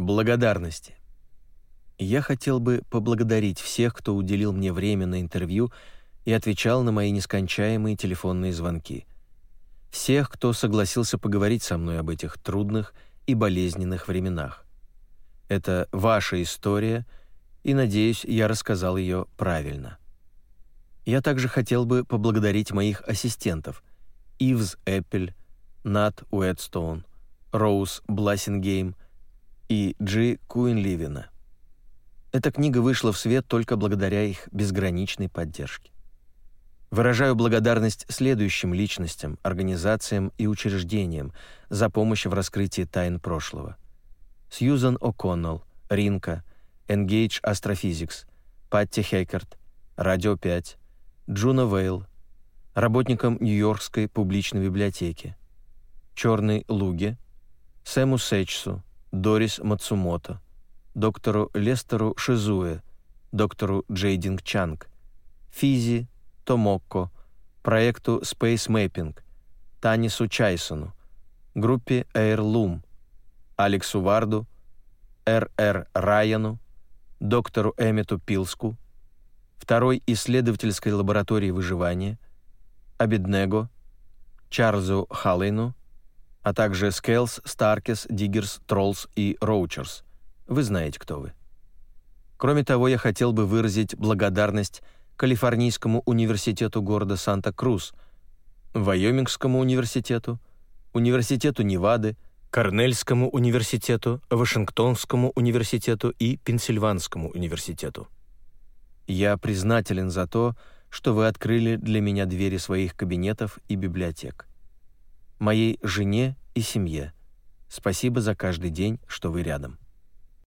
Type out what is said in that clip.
Благодарности. Я хотел бы поблагодарить всех, кто уделил мне время на интервью и отвечал на мои нескончаемые телефонные звонки. Всех, кто согласился поговорить со мной об этих трудных и болезненных временах. Это ваша история, и, надеюсь, я рассказал ее правильно. Я также хотел бы поблагодарить моих ассистентов Ивз Эппель, Нат Уэдстоун, Роуз Блассингейм и Джи Куинливина. Эта книга вышла в свет только благодаря их безграничной поддержке. Выражаю благодарность следующим личностям, организациям и учреждениям за помощь в раскрытии тайн прошлого. Сьюзан О'Коннелл, Ринка, Engage Astrophysics, Патти Хекерт, Радио 5, Джуна Вейл, работникам Нью-Йоркской публичной библиотеки, Черной Луге, Сэму Сэчсу, Дорис Мацумото, доктору Лестеру Шизуэ, доктору Джейдинг Чанг, Физи, Томокко, проекту Space Mapping, Танису Чайсону, группе Airloom, Алексу Варду, Р.Р. Райану, доктору Эммету Пилску, второй исследовательской лаборатории выживания, Абеднего, Чарльзу Халлейну, а также Скейлс, Старкес, Диггерс, Троллс и Роучерс – вы знаете, кто вы. Кроме того, я хотел бы выразить благодарность Калифорнийскому университету города Санта-Крус, Вайомингскому университету, Университету Невады, Корнельскому университету, Вашингтонскому университету и Пенсильванскому университету. Я признателен за то, что вы открыли для меня двери своих кабинетов и библиотек. Моей жене и семье спасибо за каждый день, что вы рядом.